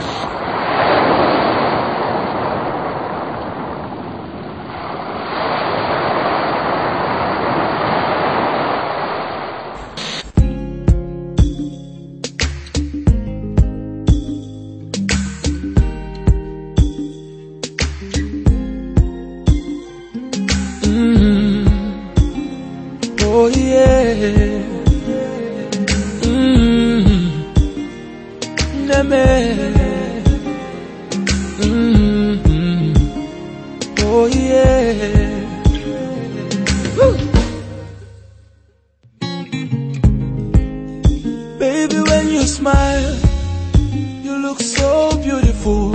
things. Mm-hmm. Oh yeah. Mm-hmm. Mm. Neme. Mm. Oh yeah. Baby, when you smile, you look so beautiful.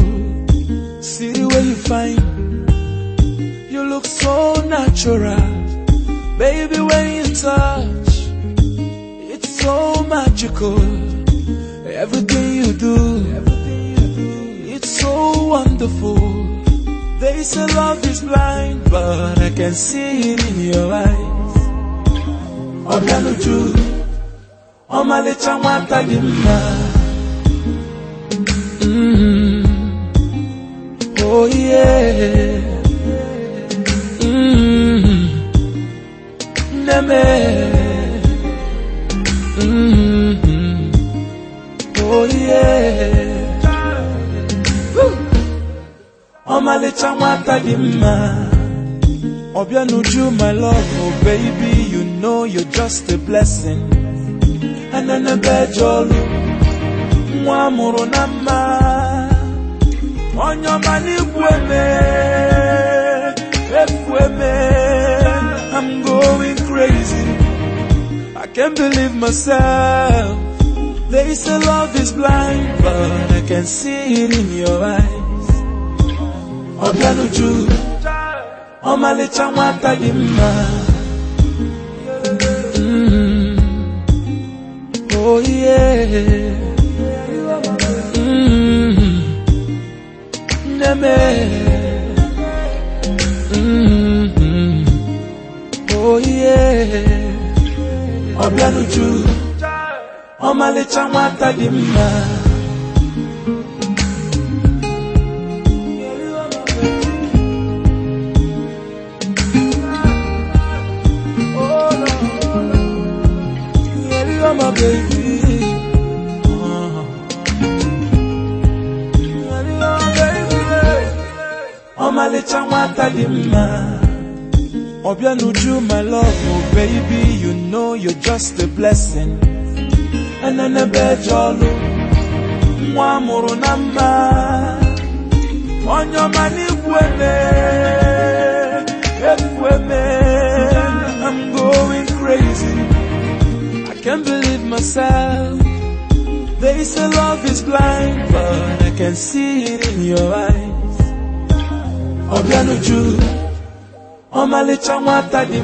See the way you find, you look so natural. Baby, when you touch, it's so magical. Everything They say love is blind, but I can see it in your eyes. Obianuju, ọmalịcha nwata dị mma. Mm. Oh yeah. Mm. Neme. Mm. Ọmalịcha nwata dị mma. Obianuju, my love, oh baby, you know you're just a blessing. Enenebe jolu, nwa amụrụ na mma. Onye ọma n'ikwu eme, efu eme. I'm going crazy. I can't believe myself. They say love is blind, but I can see it in your eyes. Obianuju, ọmalịcha nwata dị mma. Mm. Oh yeah. Mm. Neme. Mm. Oh yeah. Obianuju, ọmalịcha nwata dị mma. Yeah, you're my baby. Uh. Yeah, you're my baby. Ọmalịcha nwata dị mma. Obianuju, my love, oh baby, you know you're just a blessing. Enenebe jọlụ, nwa amụrụ na mma. Onye ọma n'ikwu eme, They say love is blind, but I can see it in your eyes. Obianuju, ọmalịcha nwata dị.